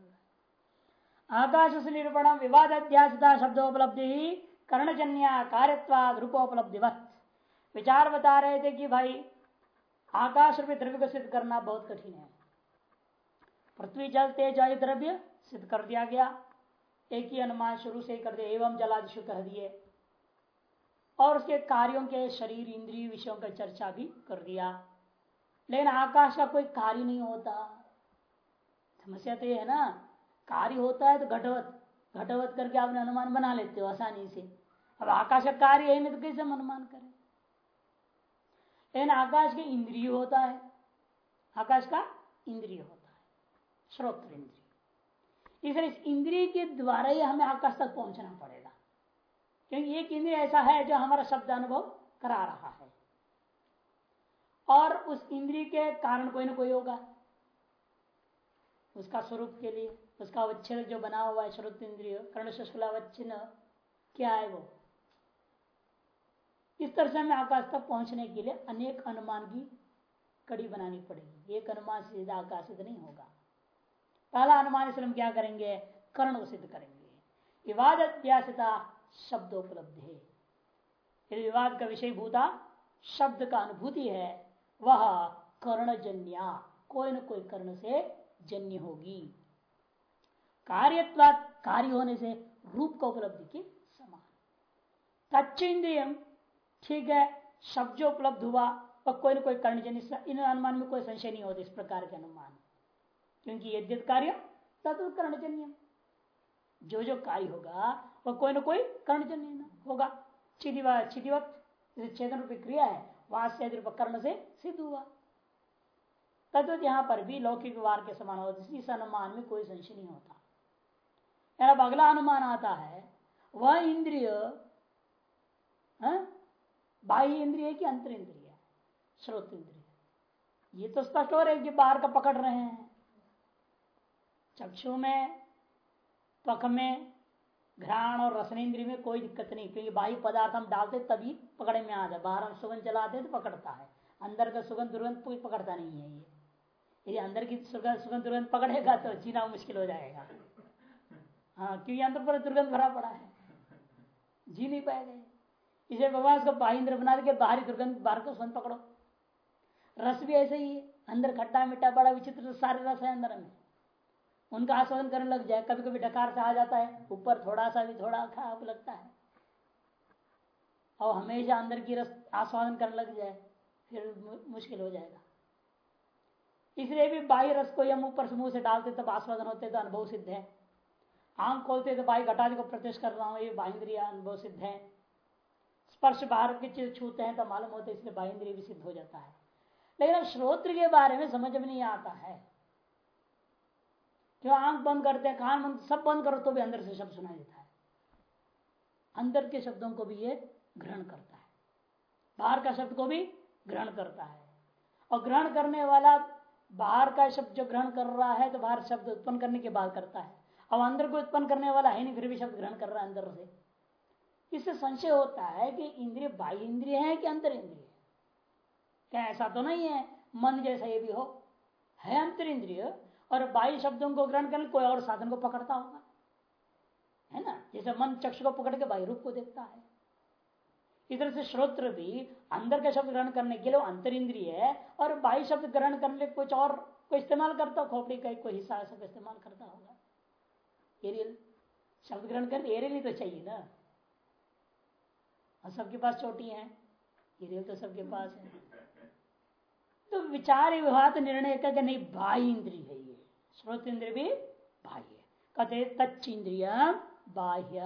चल। रहा है आकाश से निरूपण विवाद अध्यासता शब्दोपलब्धि ही कर्णजन्य कार्यवाद रूपोपलब्धिवत। विचार बता रहे थे कि भाई आकाश रूपी द्रव्य को सिद्ध करना बहुत कठिन है। पृथ्वी जल, तेज आयु द्रव्य सिद्ध कर दिया गया। एक ही अनुमान शुरू से कर दिया, एवं जलादिशु कह दिए। और उसके कार्यों के शरीर, इंद्रिय विषयों का चर्चा भी कर दिया। लेकिन आकाश का कोई कार्य नहीं होता। समस्या तो ये है ना, कार्य होता है तो घटवत घटवत करके आपने अनुमान बना लेते हो आसानी से। अब आकाश का कार्य है तो कैसे हम अनुमान करें? लेकिन आकाश के इंद्रिय होता है, आकाश का इंद्रिय होता है, श्रोत्र इंद्रिय। इसलिए इस इंद्रिय के द्वारा ही हमें आकाश तक पहुँचना पड़ेगा। क्योंकि एक इंद्रिय ऐसा है जो हमारा शब्द अनुभव करा रहा है। और उस इंद्रिय के कारण कोई ना कोई होगा। उसका स्वरूप के लिए, उसका अवच्छेद जो बना हुआ है श्रुत इंद्रिय कर्ण शुष्कलावच्छिन्न क्या है वो? इस तरह से हमें आकाश तक पहुँचने के लिए अनेक अनुमान की कड़ी बनानी पड़ेगी। एक अनुमान से सीधा आकाशित नहीं होगा। पहला अनुमान इसलिए हम क्या करेंगे? कर्ण को सिद्ध करेंगे। विवाद अध्यासता शब्द उपलब्ध है। यदि विवाद का विषय भूता शब्द का अनुभूति है, वह कर्णजन्या, कोई न कोई कर्ण से जन्य होगी। कार्यत्वाद कार्य होने से रूप का उपलब्धि के समान। तच्च इंद्रियम ठीक है शब्द जो उपलब्ध हुआ और कोई न कोई कर्णजन्य इन अनुमान में कोई संशय नहीं होता इस प्रकार के अनुमान। क्योंकि यद्यत कार्य तत्व कर्णजन्य। जो जो कार्य होगा वह कोई ना कोई कर्णजन्य होगा। छिदिवत चेतन रूपी क्रिया है वास्य कर्ण से सिद्ध हुआ। तद्वत यहाँ पर भी लौकिक व्यवहार के समान होता इस अनुमान में कोई संशय नहीं होता। अब अगला अनुमान आता है, वह इंद्रिय हाँ? बाह्य इंद्रिय की अंतर इंद्रिय? श्रोत इंद्रिय। ये तो स्पष्ट हो रहे कि बाहर का पकड़ रहे हैं। चक्षु में पख में, घ्राण और रसन इंद्रिय में कोई दिक्कत नहीं, क्योंकि बाह्य पदार्थ हम डालते तभी पकड़े में आ जाए बाहर हम सुगंध चलाते तो पकड़ता है। अंदर का सुगंध दुर्गंध कोई पकड़ता नहीं है ये। यदि अंदर की सुगंध दुर्गंध पकड़ेगा तो जीना मुश्किल हो जाएगा। हाँ क्योंकि अंदर पर दुर्गंध भरा पड़ा है। जी नहीं पाएगा। इसे भगवान उसको बाहिंद्र बना के बाहरी दुर्गंध, बाहर को सुगंध पकड़ो। रस भी ऐसे ही है। अंदर खट्टा मिट्टा बड़ा विचित्र सारे रस है अंदर में। उनका आस्वादन करने लग जाए। कभी कभी डकार से आ जाता है। ऊपर थोड़ा सा भी, थोड़ा खराब लगता है। और हमेशा अंदर की रस आस्वादन करने लग जाए, फिर मुश्किल हो जाएगा। इसलिए भी बाह्य रस को हम ऊपर से मुँह से डालते तब आस्वादन होते तो अनुभव सिद्ध है। आँख खोलते तो बाह्य घटादि को प्रत्यक्ष कर रहा हूँ, ये बाहिंद्रिया अनुभव सिद्ध है। स्पर्श बाहर की चीज़ छूते हैं तो मालूम होते इसलिए बाहिंद्रिय भी सिद्ध हो जाता है। लेकिन श्रोत्र के बारे में समझ में नहीं आता है। जो आँख बंद करते हैं, कान बंद, सब बंद करो तो भी अंदर से शब्द सुनाई देता है। अंदर के शब्दों को भी ये ग्रहण करता है। बाहर का शब्द को भी ग्रहण करता है। और ग्रहण करने वाला बाहर का शब्द जो ग्रहण कर रहा है तो बाहर शब्द उत्पन्न करने के बाद करता है। अब अंदर को उत्पन्न करने वाला है नहीं, फिर भी शब्द ग्रहण कर रहा है अंदर से। इससे संशय होता है कि इंद्रिय बाह्य इंद्रिय है कि अंतर इंद्रिय क्या ऐसा तो नहीं है? मन जैसा ये भी हो। है अंतर इंद्रिय, और बाह्य शब्दों को ग्रहण करने, कोई और साधन को पकड़ता होगा। है ना? जैसे मन चक्ष को पकड़ के बाह्य रूप को देखता है। इधर से श्रोत्र भी अंदर का शब्द ग्रहण करने के लिए अंतर इंद्रिय है, और बाह्य शब्द ग्रहण करने के कुछ और कोई इस्तेमाल करता हो, खोपड़ी का कोई हिस्सा ऐसा इस्तेमाल करता होगा। एरियल, शब्द ग्रहण कर एरियल ही तो चाहिए ना। और सबके पास चोटी है, एरियल तो सबके पास है। तो विचार विवाद निर्णय का नहीं, बाह्य इंद्रिय है ये। श्रोत इंद्रिय भी बाह्य कहते तच्च इंद्रिय बाह्य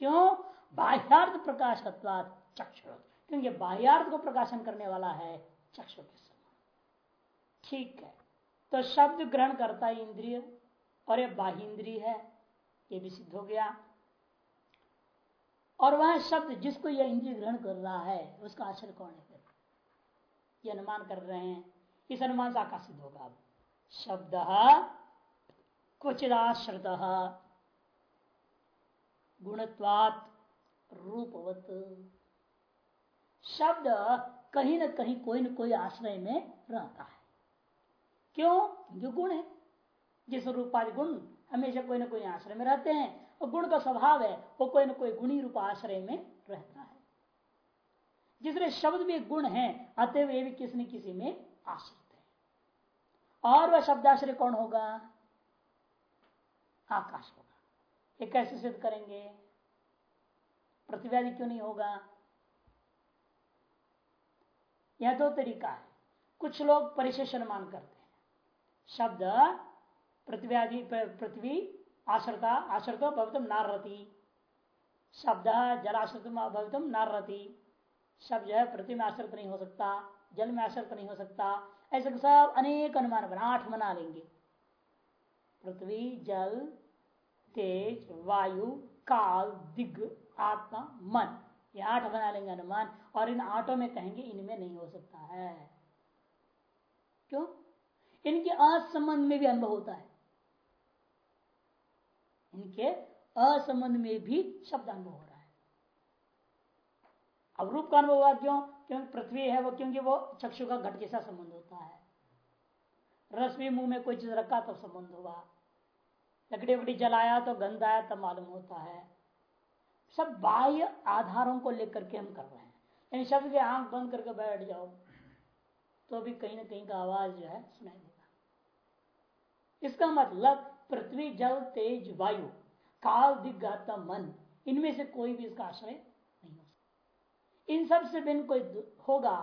क्यों? बाह्यार्थ प्रकाश चक्षु क्योंकि बाह्यार्थ को प्रकाशन करने वाला है चक्षु के समान। ठीक है। तो शब्द ग्रहण करता है इंद्रिय, और ये बाह्य इंद्रिय है, ये भी सिद्ध हो गया। और वह शब्द जिसको यह इंद्रिय ग्रहण कर रहा है, उसका आश्रय कौन है फिर? ये अनुमान कर रहे हैं। इस अनुमान से आकाश सिद्ध होगा अब। शब्द क्वचिदाश्रित गुणत्वात रूपवत शब्द कहीं ना कहीं कोई ना कोई आश्रय में रहता है। क्यों? क्योंकि गुण है। जिस रूपाधि गुण हमेशा कोई ना कोई आश्रय में रहते हैं, और गुण का स्वभाव है, वो कोई ना कोई गुणी रूप आश्रय में रहता है। जिसने शब्द भी गुण है, अतएव ये भी किसी न किसी में आश्रित है। और वह शब्दाश्रय कौन होगा? आकाश होगा। ये कैसे सिद्ध करेंगे? प्रतिव्याधि क्यों नहीं होगा? यह दो तरीका है। कुछ लोग परिशेष अनुमान करते हैं। शब्द प्रतिव्याधि पृथ्वी, आश्रता, आश्रत भवितम नारती शब्द जलाश्रित भवितम नारती शब्द जो है, पृथ्वी में आश्रित नहीं हो सकता, जल में आश्रित नहीं हो सकता। ऐसे सब अनेक अनुमान बना, आठ मना लेंगे। पृथ्वी, जल, तेज, वायु, काल दिग आत्मा, मन। ये आठ बना लेंगे अनुमान, और इन आठों में कहेंगे, इनमें नहीं हो सकता है। क्यों? इनके असंबंध में भी अनुभव होता है। इनके असंबंध में भी शब्द अनुभव हो रहा है। अब रूप का अनुभव हुआ क्यों? क्योंकि पृथ्वी है वो, क्योंकि वो चक्षु का घट जैसा संबंध होता है। रस भी मुँह में कोई चीज़ रखा तो संबंध हुआ। लकड़ी वकड़ी जलाया तो गंध आया तब मालूम होता है। सब बाह्य आधारों को लेकर के हम कर रहे हैं। यानी शब्द के आँख बंद करके बैठ जाओ तो भी कहीं ना कहीं का आवाज़ जो है सुनाई देगा। इसका मतलब पृथ्वी, जल, तेज, वायु, काल दिग्गाता मन, इनमें से कोई भी इसका आश्रय नहीं हो सकता। इन सबसे भिन्न कोई होगा,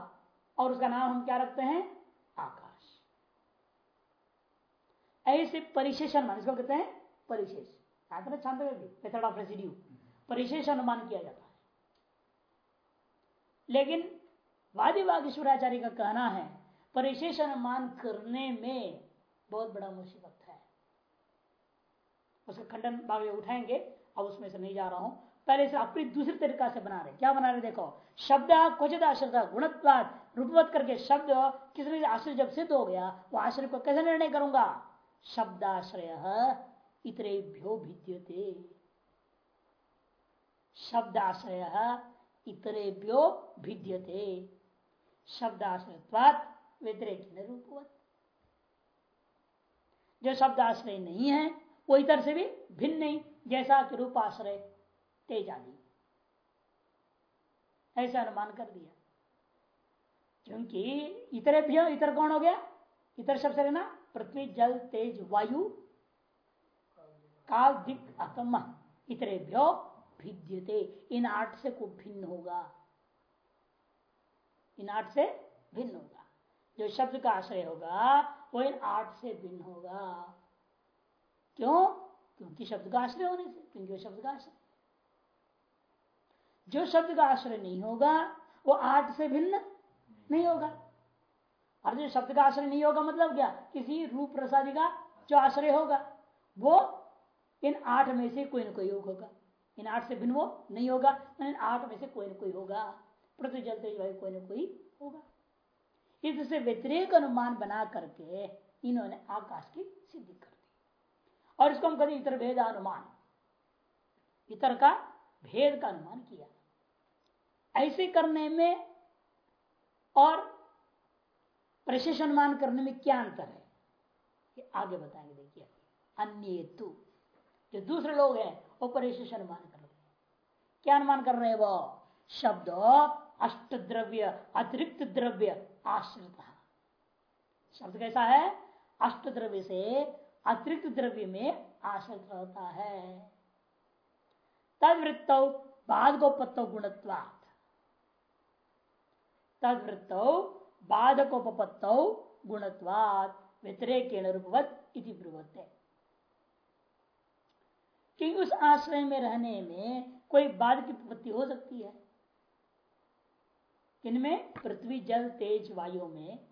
और उसका नाम हम क्या रखते हैं? आकाश। ऐसे परिशेषण अनुमान इसको कहते हैं परिशेष। छात्र मेथड ऑफ़ रेसिड्यू। परिशेष अनुमान किया जाता है। लेकिन वादी वागेश्वराचार्य का कहना है, परिशेष अनुमान करने में बहुत बड़ा मुसीबत है। उसका खंडन भाग उठाएँगे, अब उसमें से नहीं जा रहा हूँ। पहले से अपनी दूसरी तरीका से बना रहे क्या बना रहे देखो, शब्द क्वचित आश्रय गुणत्वाद, रूपवत करके शब्द किसी आश्रय जब सिद्ध हो गया, वो आश्रय को कैसे निर्णय करूँगा? शब्दाश्रय इतरेभ्यो भिद्यते। शब्दाश्रय इतरेभ्यो भिद्यते। शब्दाश्रय व्यतिरेक रूपवत। जो शब्दाश्रय नहीं है, वो इतर से भी भिन्न नहीं, जैसा कि रूपाश्रय तेज आदि ऐसा अनुमान कर दिया। क्योंकि इतरे भी इतर कौन हो गया? इतर शब्द लेना, पृथ्वी, जल, तेज, वायु, काल दिक अतम इतरे भ्यो भिद्यते। इन आठ से को भिन्न होगा। इन आठ से भिन्न होगा। जो शब्द का आश्रय होगा, वो इन आठ से भिन्न होगा। क्यों? क्योंकि शब्द का आश्रय होने से, क्योंकि वो शब्द का आश्रय। जो शब्द का आश्रय नहीं होगा, वो आठ से भिन्न नहीं होगा। और जो शब्द का आश्रय नहीं होगा मतलब क्या? किसी रूप प्रसादी का जो आश्रय होगा, वो इन आठ में से कोई ना कोई योग होगा। इन आठ से भिन्न वो नहीं होगा आठ में से कोई ना कोई होगा, पृथ्वी जल तेज वायु कोई ना कोई होगा। इससे व्यतिरेक अनुमान बना करके इन्होंने आकाश की सिद्धि कर दी। और इसको हम कहते इतर भेद अनुमान। इतर का भेद का अनुमान किया। ऐसे करने में और प्रशेष अनुमान करने में क्या अंतर है? ये आगे बताएँगे, देखिए। अन्य जो दूसरे लोग हैं परिशेष अनुमान कर हैं क्या अनुमान कर रहे वो? शब्द अष्ट द्रव्य अतिरिक्त द्रव्य, आश्रित। शब्द कैसा है? अष्ट द्रव्य से अतिरिक्त द्रव्य में आश्रित रहता है। तदवृत्त बाधकोपत्त गुणत्वात् तदवृत्त बाधकोपत्त गुणत्वात् व्यतिरेक रूपवत इति ब्रुवते। क्योंकि उस आश्रय में रहने में कोई बाध की उत्पत्ति हो सकती है। इनमें पृथ्वी, जल, तेज वायु में,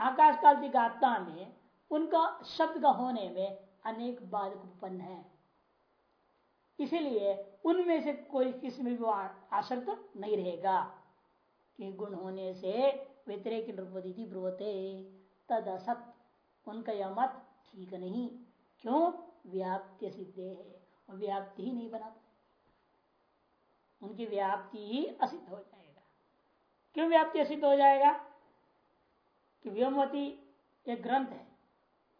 आकाश काल की आत्मा में, उनका शब्द का होने में अनेक बाधक उत्पन्न है। इसीलिए उनमें से कोई किसी में भी आश्रित नहीं रहेगा। कि गुण होने से व्यतिरेक ब्रुवते तद असत उनका यह मत ठीक नहीं। क्यों? व्याप्त सिद्धे है। व्याप्ति ही नहीं बना पाए उनकी व्याप्ति ही असिद्ध हो जाएगा। क्यों व्याप्ति असिद्ध हो जाएगा? कि व्योमवती एक ग्रंथ है।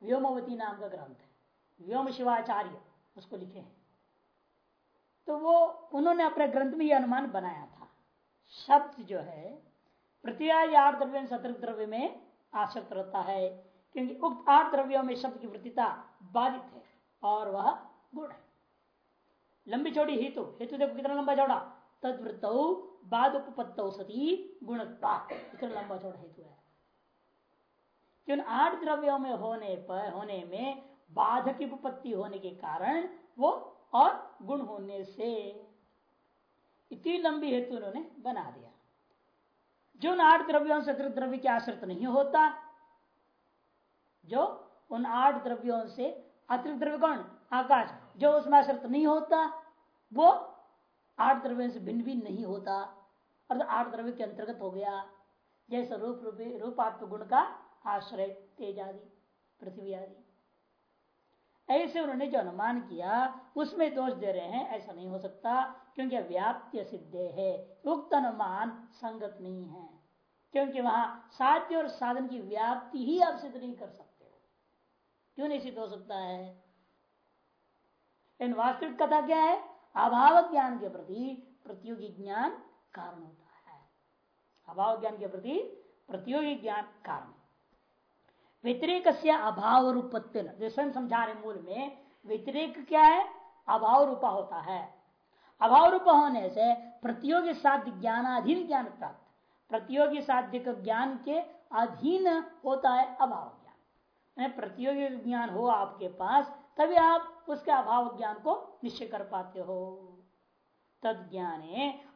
व्योमवती नाम का ग्रंथ है। व्योम शिवाचार्य, उसको लिखे हैं। तो वो, उन्होंने अपने ग्रंथ में यह अनुमान बनाया था। शब्द जो है, प्रत्याय आठ द्रव्य सतर्क द्रव्य में आसक्त रहता है, क्योंकि उक्त आठ द्रव्यों में शब्द की वृत्तिता बाधित है और वह गुण है। लंबी चौड़ी हेतु हेतु देखो कितना लंबा चौड़ा? तदवृत बाद उपपत्त सती गुणत्ता इतना लंबा चौड़ा हेतु है। क्यों आठ द्रव्यों में होने पर, होने में बाधक की उपपत्ति होने के कारण वो और गुण होने से इतनी लंबी हेतु उन्होंने बना दिया। जो उन आठ द्रव्यों से द्रव्य के आश्रित नहीं होता, जो उन आठ द्रव्यों से अतिरिक्त द्रव्य कौन? आकाश, जो उसमें आश्रित नहीं होता, वो आठ द्रव्य से भिन्न भी नहीं होता। अर्थात आठ द्रव्य के अंतर्गत हो गया। जैसे रूप रूपी रूपात्म गुण का आश्रय, तेज आदि, पृथ्वी आदि। ऐसे उन्होंने जो अनुमान किया, उसमें दोष दे रहे हैं, ऐसा नहीं हो सकता, क्योंकि व्याप्य सिद्ध है। उक्त अनुमान संगत नहीं है। क्योंकि वहाँ साध्य और साधन की व्याप्ति ही आप सिद्ध नहीं कर सकते हो। क्यों नहीं सिद्ध हो सकता है? इन वास्तविक कथा क्या है? अभाव ज्ञान के प्रति प्रतियोगी ज्ञान कारण होता है। अभाव ज्ञान के प्रति प्रतियोगी ज्ञान कारण। व्यतिरेक से अभाव रूपत्व स्वयं समझा रहे मूल में व्यतिरेक क्या है? अभाव रूपा होता है। अभाव रूप होने से प्रतियोगी साध्य ज्ञानाधीन ज्ञान प्राप्त। प्रतियोगी साध्य ज्ञान के अधीन होता है अभाव ज्ञान प्रतियोगी ज्ञान हो आपके पास तभी आप उसके अभाव ज्ञान को निश्चय कर पाते हो। तद ज्ञान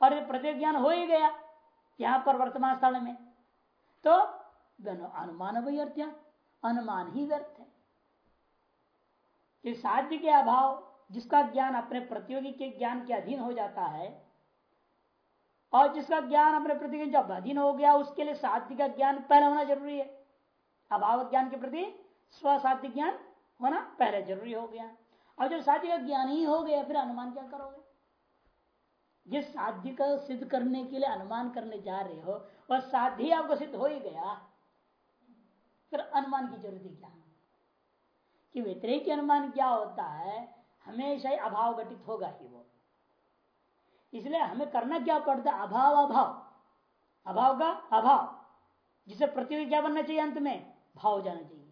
और प्रत्येक ज्ञान हो ही गया यहाँ पर वर्तमान स्थल में। तो अनुमान वही अर्थ अनुमान ही व्यर्थ है। कि साध्य के अभाव, जिसका ज्ञान अपने प्रतियोगी के ज्ञान के अधीन हो जाता है, और जिसका ज्ञान अपने प्रतियोगी जब अधीन हो गया, उसके लिए साध्य का ज्ञान पहले होना ज़रूरी है। अभाव ज्ञान के प्रति, स्वसाध्य ज्ञान होना? पहले ज़रूरी हो गया। और जब साध्य का ज्ञान ही हो गया, फिर अनुमान क्या करोगे? जिस साध्य का सिद्ध करने के लिए अनुमान करने जा रहे हो, वह साध्य आपको सिद्ध हो ही गया। फिर अनुमान की ज़रूरत क्या? कि व्यतिरिक अनुमान क्या होता है, हमेशा ही अभाव घटित होगा ही वो। इसलिए हमें करना क्या पड़ता है? अभाव अभाव। अभाव का अभाव। जिसे प्रतियोगी क्या बनना चाहिए अंत में? भाव जाना चाहिए।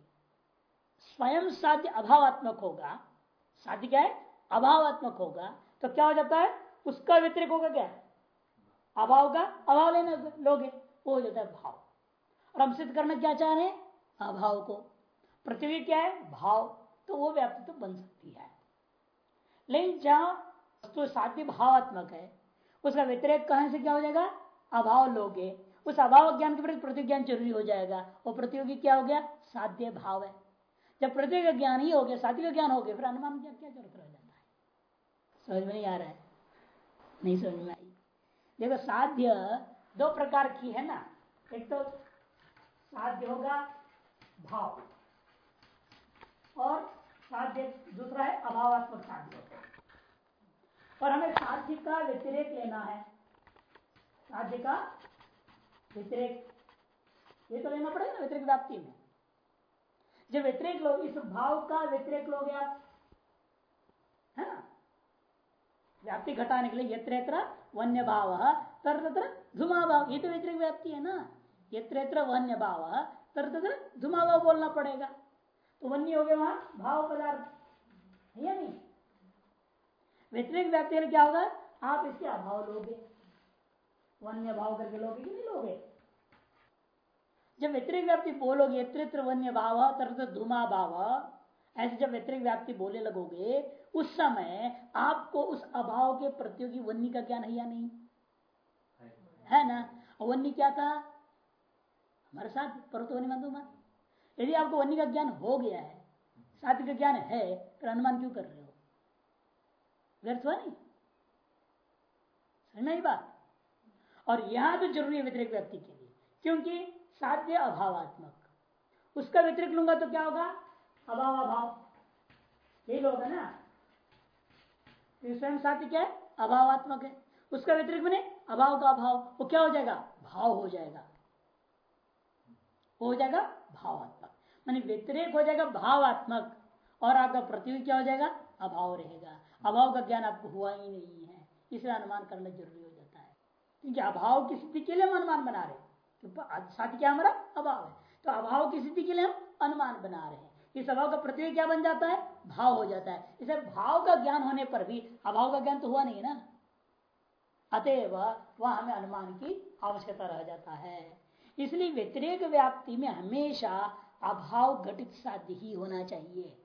स्वयं साध्य अभावात्मक होगा, साध्य क्या है? अभावात्मक होगा तो क्या हो जाता है? उसका व्यतिरिक होगा क्या? अभाव का अभाव लेना लोगे वो हो जाता है भाव। और हम सिद्ध करना क्या चाह रहे हैं? अभाव को। पृथ्वी क्या है? भाव तो वो व्याप्ति तो बन सकती है। लेकिन जहाँ वस्तु साध्य भावात्मक है, उसका व्यतिरेक कहने से क्या हो जाएगा? अभाव लोगे उस अभाव ज्ञान के प्रति प्रतिज्ञान ज़रूरी हो जाएगा। वो प्रतियोगी क्या हो गया? साध्य भाव है। जब प्रतियोगी ज्ञान ही हो गया का ज्ञान हो गया, फिर अनुमान क्या क्या ज़रूरत रह जाता है? समझ में नहीं आ रहा है। नहीं समझ में आई। देखो, साध्य दो प्रकार की है ना। एक तो साध्य होगा भाव, और साध्य दूसरा है अभावात्मक साध्य और हमें साध्य का व्यतिरेक लेना है। साध्य का व्यतिरेक, ये तो लेना पड़ेगा ना, व्यतिरिक व्याप्ति में। जब व्यतिरेक लोग, इस भाव का व्यतिरिक लोग आप, है ना? व्याप्ति घटाने के लिए यत्र वन्य भाव तर तत्र धुमा भाव ये तो व्यतिरिक व्याप्ति है ना? यत्र वन्य भाव तर तथा भाव बोलना पड़ेगा। तो वन्य हो गया वहाँ, भाव पदार्थ। है नहीं? व्यतिरिक व्याप्ति क्या होगा? आप इसके अभाव लोगे। वन्य भाव करके लोगे कि नहीं लोगे? जब व्यतिरिक व्याप्ति बोलोगे यत्र वन्य भाव तरह धुमा भाव, ऐसे जब व्यतिरिक व्याप्ति बोले लगोगे, उस समय आपको उस अभाव के प्रतियोगी वन्य का ज्ञान है या नहीं? है ना? वन्य क्या था? हमारे साथ पर्वतवनी बंधु यदि आपको वन्य का ज्ञान हो गया है सात्विक का ज्ञान है, फिर अनुमान क्यों कर रहे हो? व्यर्थ हुआ नहीं? बात? और यहाँ तो ज़रूरी है व्यतिरिक व्यक्ति के लिए, क्योंकि साध्य अभावात्मक। उसका व्यतिरिक लूँगा तो क्या होगा? अभाव अभाव। यही लोग है ना? स्वयं साध्य क्या है? अभावात्मक है। उसका व्यतिरिक्त बने अभाव का अभाव। वो क्या हो जाएगा? भाव हो जाएगा। हो जाएगा भावात्मक। मान व्यतिरेक हो जाएगा भावात्मक। और आपका पृथ्वी क्या हो जाएगा? अभाव रहेगा। अभाव का ज्ञान आपको हुआ ही नहीं है। इसलिए अनुमान करना ज़रूरी हो जाता है। क्योंकि अभाव की स्थिति के लिए अनुमान बना रहे हैं साथ क्या हमारा? अभाव है। तो अभाव की स्थिति के लिए हम अनुमान बना रहे हैं। इस अभाव का प्रत्यय क्या बन जाता है? भाव हो जाता है। इसे भाव का ज्ञान होने पर भी अभाव का ज्ञान तो हुआ नहीं ना? अतएव वह हमें अनुमान की आवश्यकता रह जाता है। इसलिए व्यतिरेक व्याप्ति में हमेशा अभाव घटित साध्य ही होना चाहिए।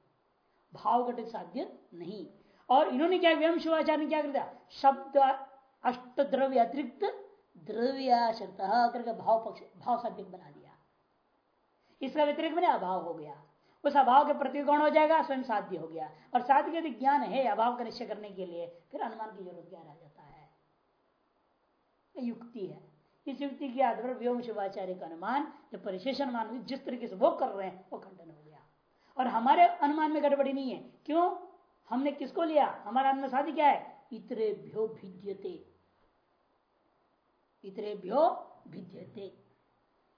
भाव घटित साध्य नहीं। और इन्होंने क्या व्यम शिवाचार्य क्या कर दिया? शब्द अष्ट द्रव्य अतिरिक्त द्रव्याश्रित करके भाव पक्ष भाव साध्य बना दिया। इसका व्यतिरिक्त मैंने अभाव हो गया। उस अभाव के प्रति कौन हो जाएगा? स्वयं साध्य हो गया। और साध्य यदि ज्ञान है अभाव का निश्चय करने के लिए, फिर अनुमान की ज़रूरत क्या रह जाता है? युक्ति है। इस युक्ति के आधार व्योम शिवाचार्य का अनुमान, जो परिशेष अनुमान जिस तरीके से वो कर रहे हैं, वो खंडन हो गया। और हमारे अनुमान में गड़बड़ी नहीं है। क्यों? हमने किसको लिया? हमारा अनुमान साध्य क्या है? इतरे भ्यो भिद्यते। इतरे भ्यो भिद्यते।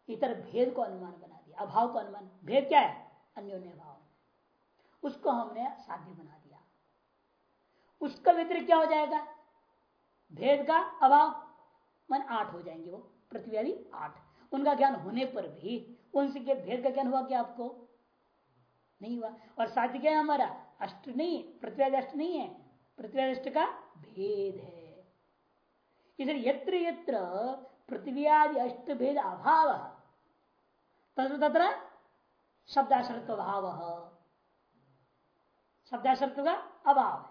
इतर भेद को अनुमान बना दिया, अभाव को अनुमान। भेद क्या है? अन्योन्य भाव उसको हमने साध्य बना दिया। उसका व्यतिरिक्त क्या हो जाएगा? भेद का अभाव। मन आठ हो जाएँगे वो, पृथ्वी आठ। उनका ज्ञान होने पर भी, उनसे भेद का ज्ञान हुआ क्या आपको? नहीं हुआ। और साध्य क्या है हमारा? अष्ट नहीं, पृथ्वी अष्ट नहीं है। पृथ्वी अष्ट का भेद है। इसलिए यत्र यत्र पृथ्वी आदि अष्ट भेद अभाव। तत्र तत्र शब्दाश्रत्व भाव का अभाव।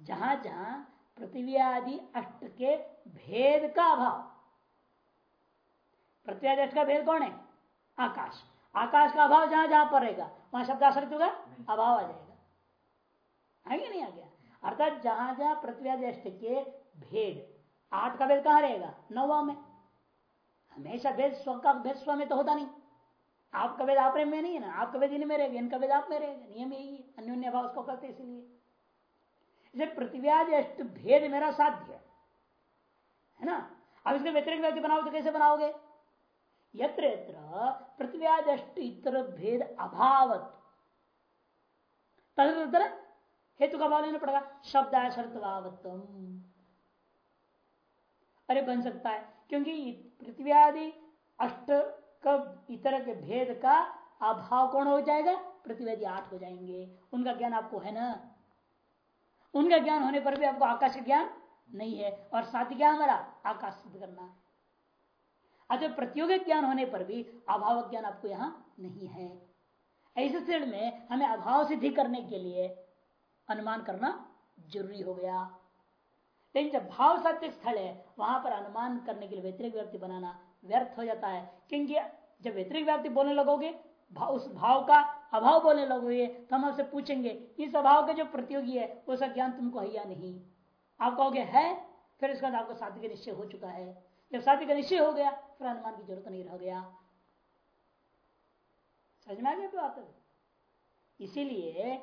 है जहाँ जहाँ पृथ्वी आदि अष्ट के भेद का अभाव। पृथ्वी आदि अष्ट का भेद कौन है? आकाश। आकाश का अभाव जहाँ जहाँ पर रहेगा वहाँ शब्दाश्रत्व का अभाव आ जाएगा। है नहीं आ गया। अर्थात जहाँ जहाँ पृथ्वी अष्ट के भेद। आठ का भेद कहाँ रहेगा? नौवा में। हमेशा भेद स्व का भेद स्व में तो होता नहीं। आपका वेद आप में नहीं है ना? आपका वेद इनमें रहेगा, इनका वेद आप में रहेगा। नियम यही है। अन्योन्य भाव उसको करते इसलिए। इसे अष्ट भेद मेरा साध्य है। है ना? अब इसके व्यतिरिक्त व्यक्ति बनाओ तो कैसे बनाओगे? यत्र यत्र पृथ्व्यादि अष्ट इतर भेद अभावत। तदर हेतु का भाव लेना पड़ेगा। शब्द शर्तवावत्म अरे बन सकता है। क्योंकि पृथ्व्यादि अष्ट कब इतर के भेद का अभाव कौन हो जाएगा? प्रतिवेदी आठ हो जाएँगे। उनका ज्ञान आपको है ना? उनका ज्ञान होने पर भी आपको आकाश का ज्ञान नहीं है। और साथ क्या हमारा? आकाश सिद्ध करना। अच्छा प्रतियोगिक ज्ञान होने पर भी अभाव ज्ञान आपको यहाँ नहीं है। ऐसे स्थिति में हमें अभाव सिद्धि करने के लिए अनुमान करना ज़रूरी हो गया। लेकिन जब भाव सत्य स्थल है वहाँ पर अनुमान करने के लिए व्यतिरिक व्यक्ति बनाना व्यर्थ हो जाता है। क्योंकि जब व्यतिरिक व्याप्ति बोलने लगोगे भाव, उस भाव का अभाव बोलने लगोगे तो हम आपसे पूछेंगे इस अभाव के जो प्रतियोगी है उसका ज्ञान तुमको है या नहीं? आप कहोगे है फिर इसका आपको साध्य का निश्चय हो चुका है। जब साध्य का निश्चय हो गया फिर अनुमान की ज़रूरत नहीं रह गया। समझ में आ गया बात? इसीलिए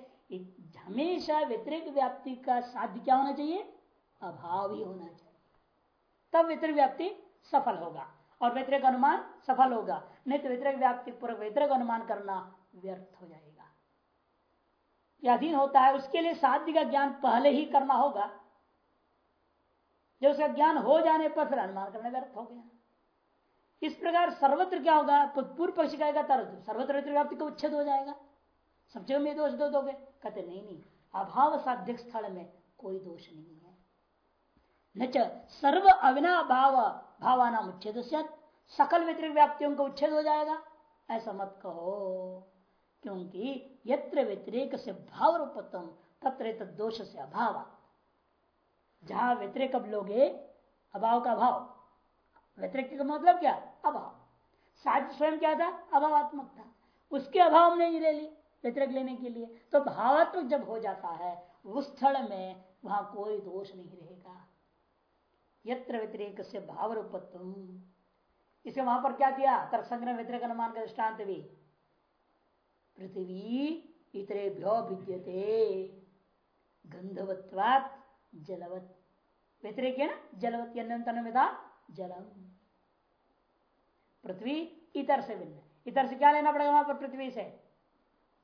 हमेशा व्यतिरिक व्याप्ति का साध्य क्या होना चाहिए? अभाव ही होना चाहिए। तब व्यतिरिक व्याप्ति सफल होगा और व्यतिरिक अनुमान सफल होगा। नहीं तो व्यतिरिक व्याप्ति पूर्वक व्यतिरिक अनुमान करना व्यर्थ हो जाएगा। यह अधीन होता है, उसके लिए साध्य का ज्ञान पहले ही करना होगा। जब उसका ज्ञान हो जाने पर फिर अनुमान करना व्यर्थ हो गया। इस प्रकार सर्वत्र क्या होगा? पूर्व पक्ष कहेगा तरह सर्वत्र व्याप्ति का उच्छेद हो जाएगा। सब जगह में दोष दो दोगे। कहते नहीं नहीं, अभाव साध्य स्थल में कोई दोष नहीं है। सर्व अविना भाव भावाना उच्छेद सकल व्यतिरिक व्याप्तियों का उच्छेद हो जाएगा। ऐसा मत कहो, क्योंकि यत्र व्यतिरेक से भाव रूपतम तत्र दोष से अभाव। जहाँ व्यतिरेक अब लोगे, अभाव का अभाव। व्यतिरिक्त का मतलब क्या? अभाव। साध स्वयं क्या था? अभावात्मक था। उसके अभाव ने ही ले ली व्यतिरिक लेने के लिए। तो भावात्मक जब हो जाता है, उस स्थल में वहाँ कोई दोष नहीं रहेगा। यत्र व्यतिरेक से भाव रूपत्व इसे वहाँ पर क्या दिया तर्क संग्रह व्यतिरेक अनुमान का दृष्टांत भी। पृथ्वी इतरे भ्यो भिद्यते। गंधवत्वात जलवत। व्यतिरेक है ना? जलवत अन्यतनमिता जलम। पृथ्वी इतर से भिन्न। इतर से क्या लेना पड़ेगा वहाँ पर पृथ्वी से?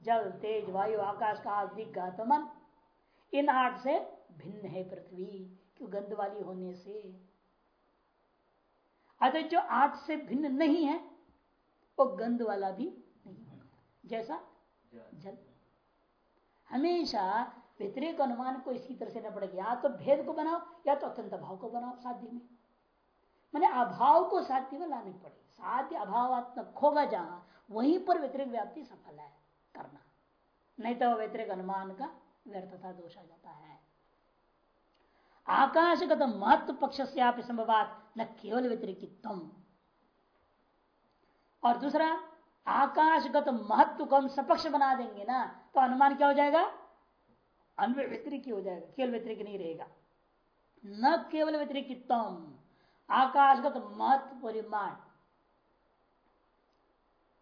जल, तेज, वायु, आकाश का दिग्घात मन इन आठ से भिन्न है पृथ्वी। क्यों गंध वाली होने से। अतः जो आठ से भिन्न नहीं है, वो गंध वाला भी नहीं जैसा जल। हमेशा व्यतिरिक अनुमान को इसी तरह से न पड़ेगा या तो भेद को बनाओ, या तो अत्यंत अभाव को बनाओ साध्य में। मैंने अभाव को साध्य में लानी पड़ेगी साध्य अभावात्मक होगा जहाँ, वहीं पर व्यतिरिक व्याप्ति सफल है, करना। नहीं तो व्यतिरिक अनुमान का व्यर्थता दोष आ जाता है। आकाशगत महत्व पक्ष से आप संभवात न केवल व्यतिरिक्तम और दूसरा, आकाशगत महत्व को हम सपक्ष बना देंगे ना तो अनुमान क्या हो जाएगा? अन्वय व्यतिरिक हो जाएगा केवल व्यतिरिक नहीं रहेगा। न केवल व्यतिरिक्तम आकाशगत महत्व परिमाण।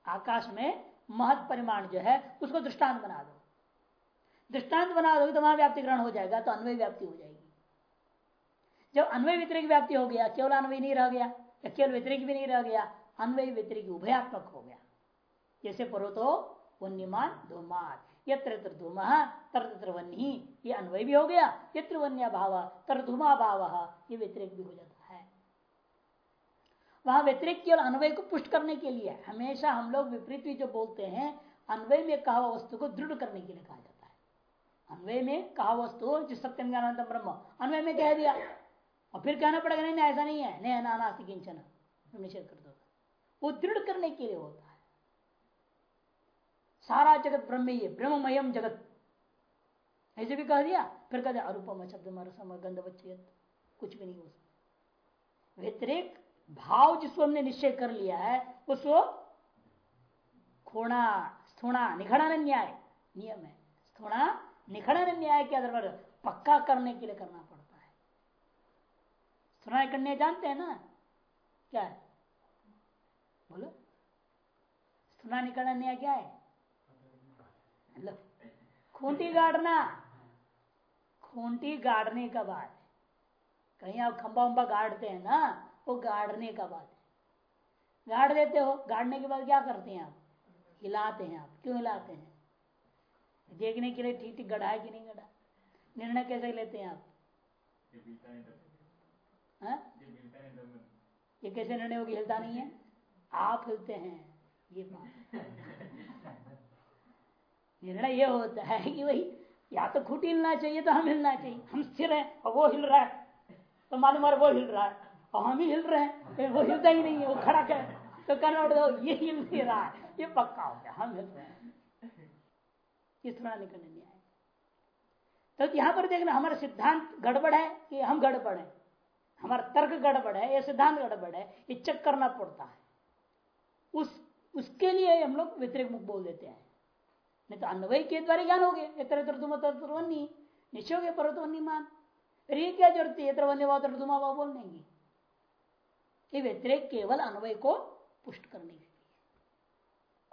आकाश में महत्व परिमाण जो है, उसको दृष्टांत बना दो। दृष्टांत बना दो तो वहाँ व्याप्ति ग्रहण हो जाएगा तो अन्वय व्याप्ति हो जाएगी। जब अन्वय व्यतिरिक व्याप्ति हो गया, केवल अन्वय नहीं रह गया, या केवल व्यतिरिक भी नहीं रह गया, अन्वय व्यतिरिक उभयात्मक हो गया। जैसे पर्वतो वन्यमान धूमान यत्र धूमा तर तत्र वन्य ये अन्वय भी हो गया, यत्र वन्य भाव तर धूमा भाव, ये व्यतिरिक भी हो जाता है। वहाँ व्यतिरिक केवल अन्वय को पुष्ट करने के लिए हमेशा हम लोग विपरीत जो बोलते हैं, अन्वय में कहा वस्तु को दृढ़ करने के लिए कहा जाता है। अन्वय में कहा वस्तु, जिस सत्यम ब्रह्म, अन्वय में कह दिया। और फिर कहना पड़ेगा, नहीं ऐसा नहीं है, नहीं नानास्ति किंचन निषेध कर दो वो दृढ़ करने के लिए होता है। सारा जगत ब्रह्म ही है, ब्रह्ममयम जगत। ऐसे भी कह दिया, फिर कहते, अरूपम शब्द गंध कुछ भी नहीं हो सकता। व्यतिरिक भाव जिसको हमने निश्चय कर लिया है, उसको खोना स्थूणा निखड़न न्याय। नियम है। स्थूणा निखड़न न्याय के आधार पर पक्का करने के लिए करना स्थूणा करने जानते हैं ना? क्या है? बोलो। स्थूणा निखड़न न्याय क्या है? खूंटी गाड़ना। खूंटी गाड़ने का बात कहीं आप खंबा उम्बा गाड़ते हैं ना, वो गाड़ने का बात है। गाड़ देते हो, गाड़ने के बाद क्या करते हैं आप? हिलाते हैं आप। क्यों हिलाते हैं? देखने के लिए ठीक ठीक गढ़ा है कि नहीं गढ़ा निर्णय कैसे लेते हैं आप? हाँ? ये कैसे निर्णय होगी? हिलता नहीं है। आप हिलते हैं। ये बात। निर्णय ये होता है कि भाई या तो खुट हिलना चाहिए तो हम हिलना चाहिए। हम स्थिर हैं और वो हिल रहा है। तो मालूम वो हिल रहा है। और हम ही हिल रहे हैं। वो हिलता ही नहीं है, वो खड़ा कर तो करना पड़ता ये हिल नहीं रहा है। ये पक्का हो गया, हम हिल रहे हैं। इस तरह निकलने नहीं तो यहाँ पर देखना, हमारा सिद्धांत गड़बड़ है कि हम गड़बड़ है। हमारा तर्क गड़बड़ है, या सिद्धांत गड़बड़ है, ये चेक करना पड़ता है। उस, उसके लिए हम लोग व्यतिरिक मुख बोल देते हैं। नहीं तो अन्वय के द्वारा ज्ञान हो गए निश्चय हो गए पर्वतवन्नी मान। फिर ये क्या ज़रूरत है भाव बोल देंगे। ये व्यतिरिक केवल अन्वय को पुष्ट करने के लिए।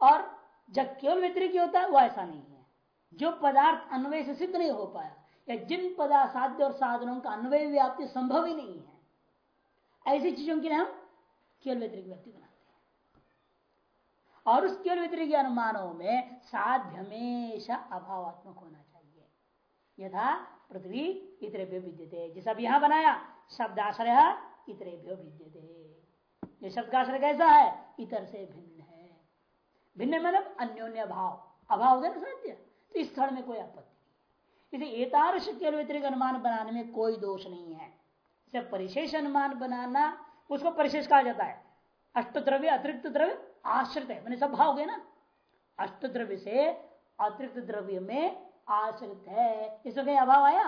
और जब केवल व्यतिरिक होता है, वो ऐसा नहीं है। जो पदार्थ अन्वय से सिद्ध नहीं हो पाया, या जिन पदार्थ साध्य और साधनों का अन्वय व्याप्ति संभव ही नहीं है ऐसी चीज़ों के लिए हम केवल व्यतिरिक व्यक्ति बनाते हैं। और उस केवल व्यतिरिक अनुमानों में साध्य हमेशा अभावात्मक होना चाहिए। यथा पृथ्वी इतरे विद्यते। जैसा अब यहाँ बनाया, शब्दाश्रय इतरे विद्यते। ये शब्द का आश्रय कैसा है? इतर से भिन्न है। भिन्न मतलब अन्योन्य भाव अभाव हो गया ना सत्य तो इस स्थल में कोई आपत्ति नहीं इसे एतारश के व्यतिरिक अनुमान बनाने में कोई दोष नहीं है। इसे परिशेष अनुमान बनाना, उसको परिशेष कहा जाता है। अष्ट द्रव्य अतिरिक्त द्रव्य, आश्रित है। मैंने सब भाव गए ना? अष्ट द्रव्य से अतिरिक्त द्रव्य में आश्रित है। इसमें कहीं अभाव आया?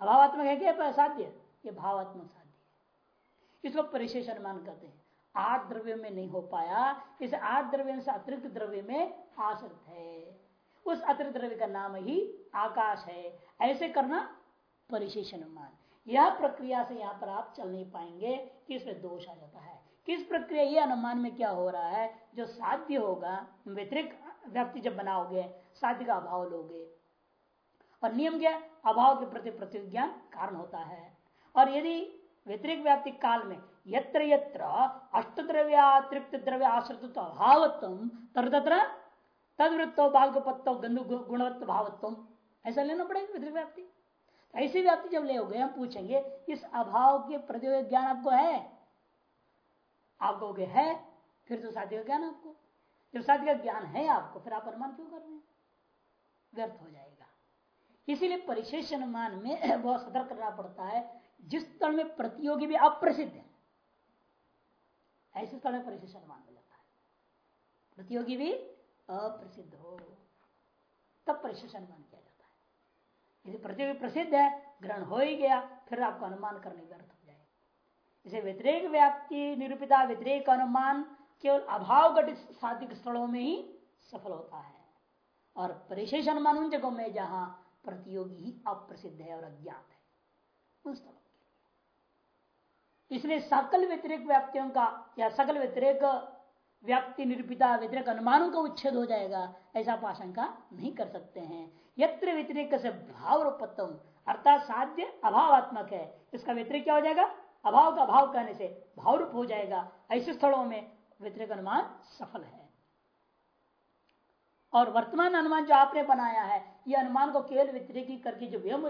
अभावात्मक है क्या साध्य ये भावात्मक साध्य इसको परिशेष अनुमान कहते हैं। आठ द्रव्य में नहीं हो पाया, इस आठ द्रव्य से अतिरिक्त द्रव्य में आश्रित है। उस अतिरिक्त द्रव्य का नाम ही आकाश है। ऐसे करना परिशेष अनुमान। यह प्रक्रिया से यहाँ पर आप चल नहीं पाएँगे, कि इसमें दोष आ जाता है। किस प्रक्रिया, ये अनुमान में क्या हो रहा है, जो साध्य होगा व्यतिरिक व्यक्ति जब बनाओगे, साध्य का अभाव लोगे। और नियम क्या, अभाव के प्रति प्रतिज्ञान कारण होता है। और यदि व्यतिरिक व्याप्ति काल में यत्र यत्र अष्ट द्रव्यातिरिक्त द्रव्य आश्रित अभावत्म तर तत्र तदवृत्तो बालगोपत्तो गंधु गुणवत्त भावत्व ऐसा लेना पड़ेगा व्यतिरिक व्याप्ति ऐसी व्याप्ति जब ले गए, हम पूछेंगे, इस अभाव के प्रति ज्ञान आपको है? आप है। फिर तो साथी का ज्ञान आपको। जब साथी का ज्ञान है आपको, फिर आप अनुमान क्यों कर रहे हैं? व्यर्थ हो जाएगा। इसीलिए परिशेष अनुमान में बहुत सतर्क करना पड़ता है। जिस स्थल में प्रतियोगी भी अप्रसिद्ध है, ऐसे स्थल में परिशेष अनुमान हो जाता है। प्रतियोगी भी अप्रसिद्ध हो, तब परिशेष अनुमान यदि प्रतियोगी प्रसिद्ध है, ग्रहण हो ही गया, फिर आपको अनुमान करने व्यर्थ हो जाएगा। इसे व्यतिरेक व्याप्ति, निरूपिता व्यतिरेक अनुमान केवल अभाव घटित साधिक स्थलों में ही सफल होता है। और परिशेष अनुमान उन जगहों में जहाँ प्रतियोगी ही अप्रसिद्ध है और अज्ञात है, उन स्थलों इसलिए सकल व्यतिरिक व्याप्तियों का या सकल व्यतिरेक व्याप्ति निरूपिता व्यतिरिक अनुमानों का उच्छेद हो जाएगा। ऐसा आप आशंका नहीं कर सकते हैं। यत्र व्यतिरिक से भाव रूपत्म अर्थात साध्य अभावात्मक है। इसका व्यतिरिक क्या हो जाएगा? अभाव का अभाव कहने से भाव रूप हो जाएगा। ऐसे स्थलों में व्यतिरिक अनुमान सफल है। और वर्तमान अनुमान जो आपने बनाया है यह अनुमान को केवल व्यतिरिकी करके जो व्यम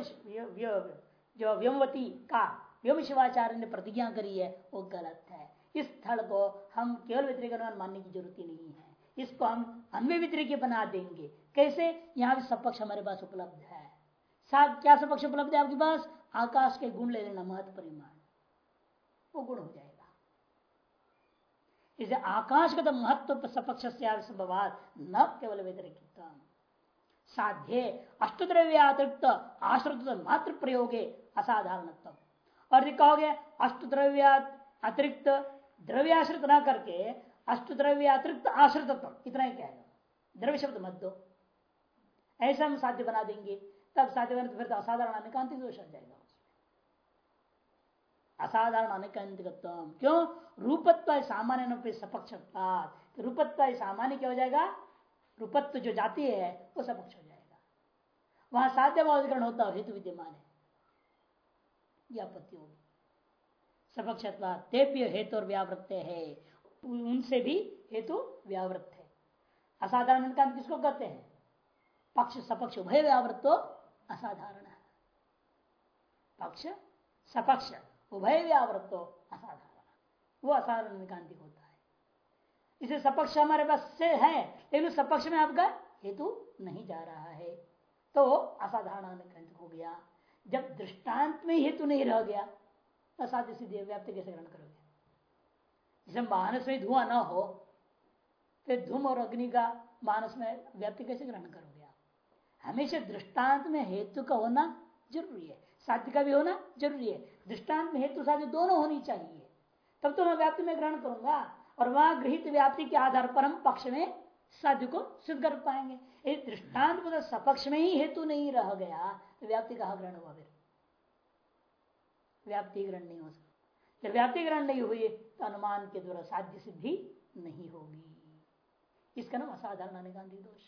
जो व्यमवती का, व्यम शिवाचार्य ने प्रतिज्ञा करी है, वो गलत है। इस स्थल को हम केवल व्यतिरिक अनुमान मानने की ज़रूरत ही नहीं है। इसको हम अन्य व्यतिरिक बना देंगे। कैसे? यहाँ भी सपक्ष हमारे पास उपलब्ध है। साथ क्या सपक्ष उपलब्ध है आपके पास? आकाश के गुण ले लेना महत्व परिमाण। वो गुण हो जाएगा। इसे आकाश का तो महत्व सपक्ष से न केवल व्यतिरिक साध्य अष्टद्रव्यातिरिक्त आश्रित मात्र प्रयोगे असाधारण और कहोगे अष्ट द्रव्य द्रव्याश्रित ना करके अष्ट द्रव्य अतिरिक्त आश्रित इतना ही कहेगा। द्रव्य शब्द मत दो। ऐसा हम साध्य बना देंगे, तब साध्य बने तो फिर तो असाधारण अनिकांतिक दोष आ जाएगा असाधारण अनिकांतिकत्व क्यों? रूपत्व सामान्य सपक्ष रूपत्व सामान्य क्या हो जाएगा? रूपत्व जो जाती है, वो सपक्ष हो जाएगा। वहाँ साध्य भाव होता है हेतु विद्यमान है। यह आपत्ति होगी। तेभ्य हेतु और व्यावृत्त है। उनसे भी हेतु व्यावृत्त है। असाधारण का किसको कहते हैं? पक्ष, सपक्ष, उभय व्यावृत्तो असाधारण है। पक्ष, सपक्ष, उभय व्यावृत्तो असाधारण वो असाधारण निकांतिक होता है। इसे सपक्ष हमारे पास से है, लेकिन सपक्ष में आपका हेतु नहीं जा रहा है। तो असाधारण हो गया। जब दृष्टांत में हेतु नहीं रह गया तो साध्य सिद्धि व्याप्ति कैसे ग्रहण करोगे? जैसे मानस में धुआँ ना हो, फिर धूम और अग्नि का मानस में व्याप्ति कैसे ग्रहण करोगे आप? हमेशा दृष्टांत में हेतु का होना ज़रूरी है। साध्य का भी होना ज़रूरी है। दृष्टांत में हेतु साध्य दोनों होनी चाहिए। तब तो मैं व्याप्ति में ग्रहण करूँगा और वहाँ गृहित व्याप्ति के आधार पर हम पक्ष में साध्य को सिद्ध कर पाएँगे। दृष्टांत मतलब सपक्ष में ही हेतु नहीं रह गया तो व्याप्ति कहा ग्रहण हुआ फिर? व्याप्ति ग्रहण नहीं हो सकता। जब व्याप्ति ग्रहण नहीं हुई तो अनुमान के द्वारा साध्य सिद्धि नहीं होगी। इसका नाम असाधारण अनिकांति दोष।